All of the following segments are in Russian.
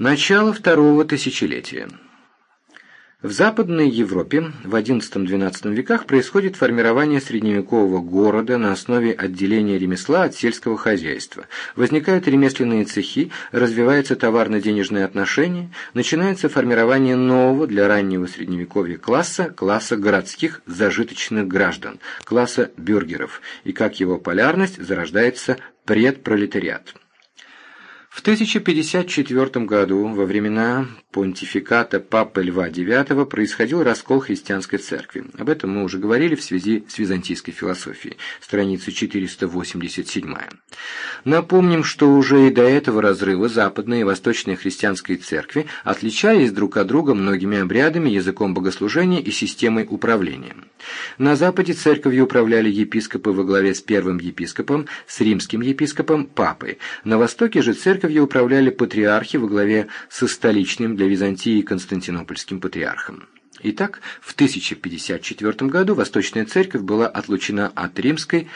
Начало второго тысячелетия. В Западной Европе в XI-XII веках происходит формирование средневекового города на основе отделения ремесла от сельского хозяйства. Возникают ремесленные цехи, развиваются товарно-денежные отношения, начинается формирование нового для раннего средневековья класса, класса городских зажиточных граждан, класса бюргеров, и как его полярность зарождается предпролетариат. В 1054 году, во времена понтификата Папы Льва IX, происходил раскол христианской церкви. Об этом мы уже говорили в связи с византийской философией, страница 487. Напомним, что уже и до этого разрыва западная и восточная христианские церкви отличались друг от друга многими обрядами, языком богослужения и системой управления. На Западе церковью управляли епископы во главе с первым епископом, с римским епископом, папой. На Востоке же церковь церковью управляли патриархи во главе со столичным для Византии Константинопольским патриархом. Итак, в 1054 году Восточная Церковь была отлучена от римской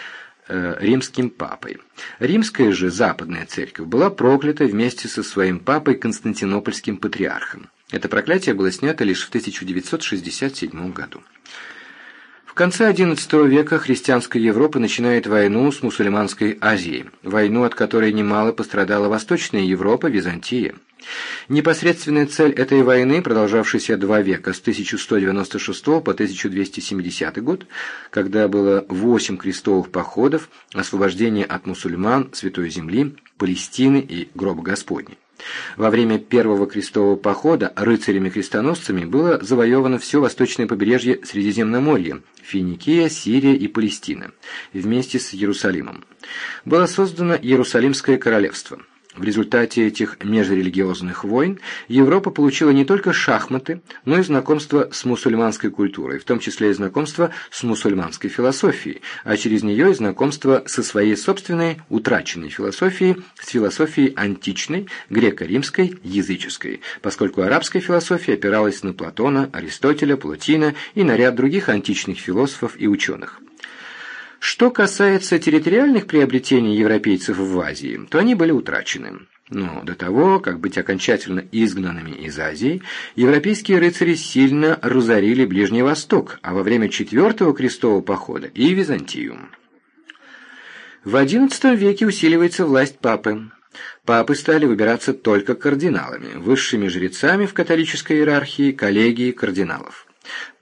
э, римским папой. Римская же Западная Церковь была проклята вместе со своим папой Константинопольским патриархом. Это проклятие было снято лишь в 1967 году. В конце XI века христианская Европа начинает войну с мусульманской Азией, войну, от которой немало пострадала Восточная Европа, Византия. Непосредственная цель этой войны, продолжавшейся два века, с 1196 по 1270 год, когда было восемь крестовых походов, освобождение от мусульман, Святой Земли, Палестины и Гроба Господня. Во время первого крестового похода рыцарями-крестоносцами было завоевано все восточное побережье Средиземноморья, Финикия, Сирия и Палестина, вместе с Иерусалимом. Было создано Иерусалимское королевство – в результате этих межрелигиозных войн Европа получила не только шахматы, но и знакомство с мусульманской культурой, в том числе и знакомство с мусульманской философией, а через нее и знакомство со своей собственной утраченной философией, с философией античной, греко-римской, языческой, поскольку арабская философия опиралась на Платона, Аристотеля, Платина и на ряд других античных философов и ученых. Что касается территориальных приобретений европейцев в Азии, то они были утрачены. Но до того, как быть окончательно изгнанными из Азии, европейские рыцари сильно разорили Ближний Восток, а во время Четвертого крестового похода и Византию. В XI веке усиливается власть папы. Папы стали выбираться только кардиналами, высшими жрецами в католической иерархии, коллегии кардиналов.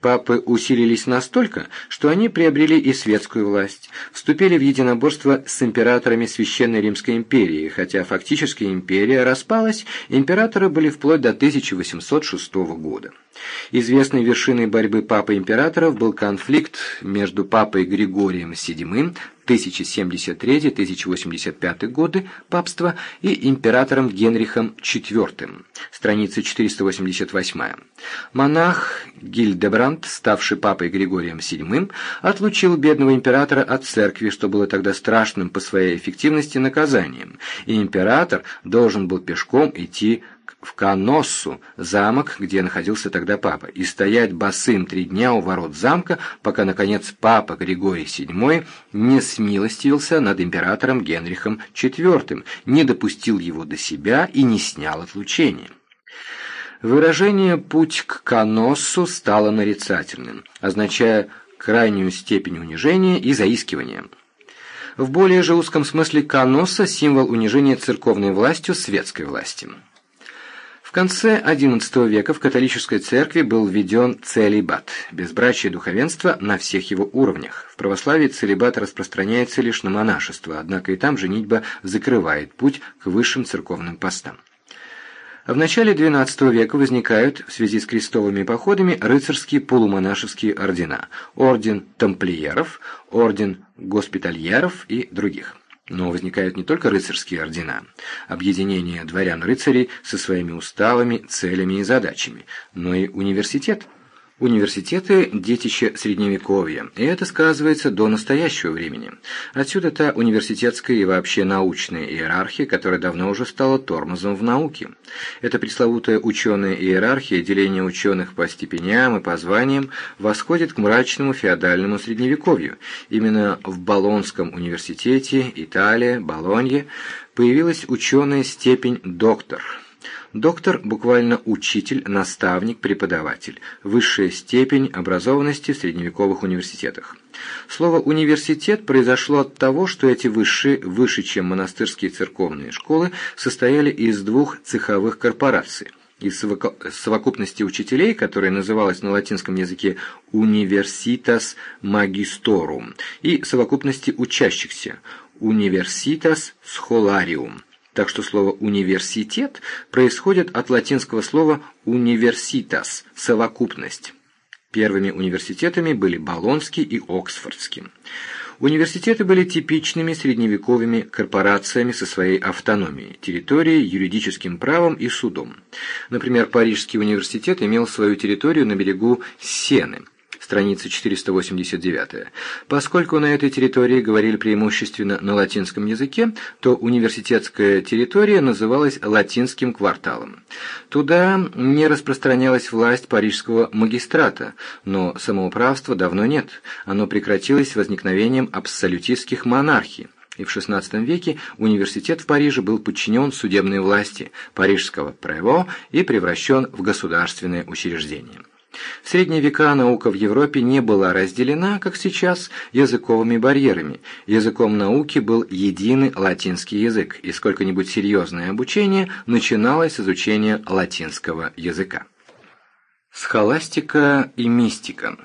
Папы усилились настолько, что они приобрели и светскую власть, вступили в единоборство с императорами Священной Римской империи, хотя фактически империя распалась, императоры были вплоть до 1806 года. Известной вершиной борьбы папы императоров был конфликт между папой Григорием VII 1073-1085 годы папства и императором Генрихом IV, страница 488. Монах Гильдебранд, ставший папой Григорием VII, отлучил бедного императора от церкви, что было тогда страшным по своей эффективности наказанием, и император должен был пешком идти в Каноссу, замок, где находился тогда папа, и стоять босым три дня у ворот замка, пока, наконец, папа Григорий VII не смилостивился над императором Генрихом IV, не допустил его до себя и не снял отлучение. Выражение «путь к Каноссу» стало нарицательным, означая крайнюю степень унижения и заискивания. В более же узком смысле «каносса» – символ унижения церковной властью светской власти конце XI века в католической церкви был введен целибат – безбрачие духовенства на всех его уровнях. В православии целибат распространяется лишь на монашество, однако и там женитьба закрывает путь к высшим церковным постам. В начале XII века возникают в связи с крестовыми походами рыцарские полумонашеские ордена – орден тамплиеров, орден госпитальеров и других. Но возникают не только рыцарские ордена, объединение дворян-рыцарей со своими уставами, целями и задачами, но и университет – Университеты – детище Средневековья, и это сказывается до настоящего времени. Отсюда та университетская и вообще научная иерархия, которая давно уже стала тормозом в науке. Эта пресловутая ученая иерархия, деление ученых по степеням и по званиям, восходит к мрачному феодальному Средневековью. Именно в Болонском университете, Италия, Болонье, появилась ученая степень доктор – Доктор буквально учитель, наставник, преподаватель, высшая степень образованности в средневековых университетах. Слово «университет» произошло от того, что эти высшие, выше, чем монастырские церковные школы, состояли из двух цеховых корпораций – из совокупности учителей, которая называлась на латинском языке «universitas magistrorum», и совокупности учащихся «universitas scholarium». Так что слово «университет» происходит от латинского слова «universitas» – «совокупность». Первыми университетами были Болонский и Оксфордский. Университеты были типичными средневековыми корпорациями со своей автономией, территорией, юридическим правом и судом. Например, Парижский университет имел свою территорию на берегу Сены – страница 489. Поскольку на этой территории говорили преимущественно на латинском языке, то университетская территория называлась латинским кварталом. Туда не распространялась власть парижского магистрата, но самоуправства давно нет, оно прекратилось возникновением абсолютистских монархий и в XVI веке университет в Париже был подчинен судебной власти парижского прево и превращен в государственное учреждение. В средние века наука в Европе не была разделена, как сейчас, языковыми барьерами. Языком науки был единый латинский язык, и сколько-нибудь серьезное обучение начиналось с изучения латинского языка. Схоластика и мистика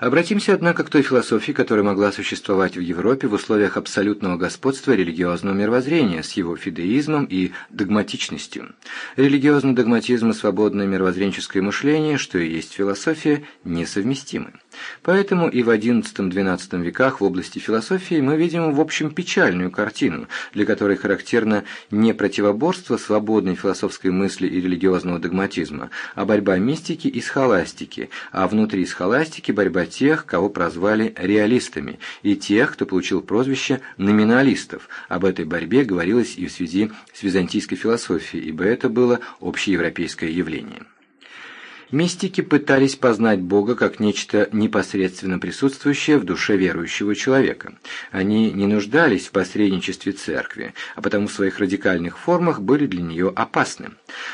Обратимся, однако, к той философии, которая могла существовать в Европе в условиях абсолютного господства религиозного мировоззрения с его фидеизмом и догматичностью. Религиозный догматизм и свободное мировоззренческое мышление, что и есть философия, несовместимы. Поэтому и в XI-XII веках в области философии мы видим в общем печальную картину, для которой характерно не противоборство свободной философской мысли и религиозного догматизма, а борьба мистики и схоластики, а внутри схоластики борьба тех, кого прозвали реалистами, и тех, кто получил прозвище номиналистов. Об этой борьбе говорилось и в связи с византийской философией, ибо это было общеевропейское явление. Мистики пытались познать Бога как нечто непосредственно присутствующее в душе верующего человека. Они не нуждались в посредничестве церкви, а потому в своих радикальных формах были для нее опасны.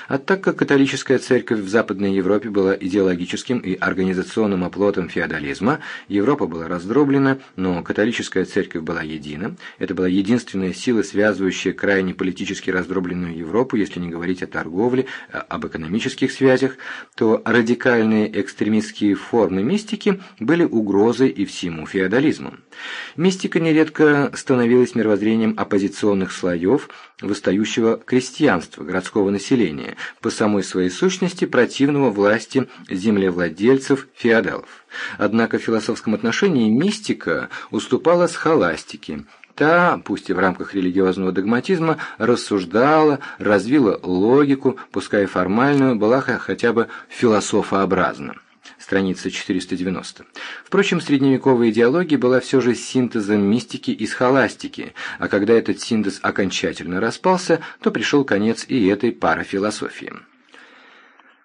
А так как католическая церковь в Западной Европе была идеологическим и организационным оплотом феодализма, Европа была раздроблена, но католическая церковь была едина. Это была единственная сила, связывающая крайне политически раздробленную Европу, если не говорить о торговле, а об экономических связях, то радикальные экстремистские формы мистики были угрозой и всему феодализму. Мистика нередко становилась мировоззрением оппозиционных слоев, восстающего крестьянства, городского населения, по самой своей сущности противного власти землевладельцев, феодалов. Однако в философском отношении мистика уступала схоластике – Та, пусть и в рамках религиозного догматизма, рассуждала, развила логику, пускай формальную, была хотя бы философообразна. Страница 490. Впрочем, средневековая идеология была все же синтезом мистики и схоластики, а когда этот синтез окончательно распался, то пришел конец и этой парафилософии.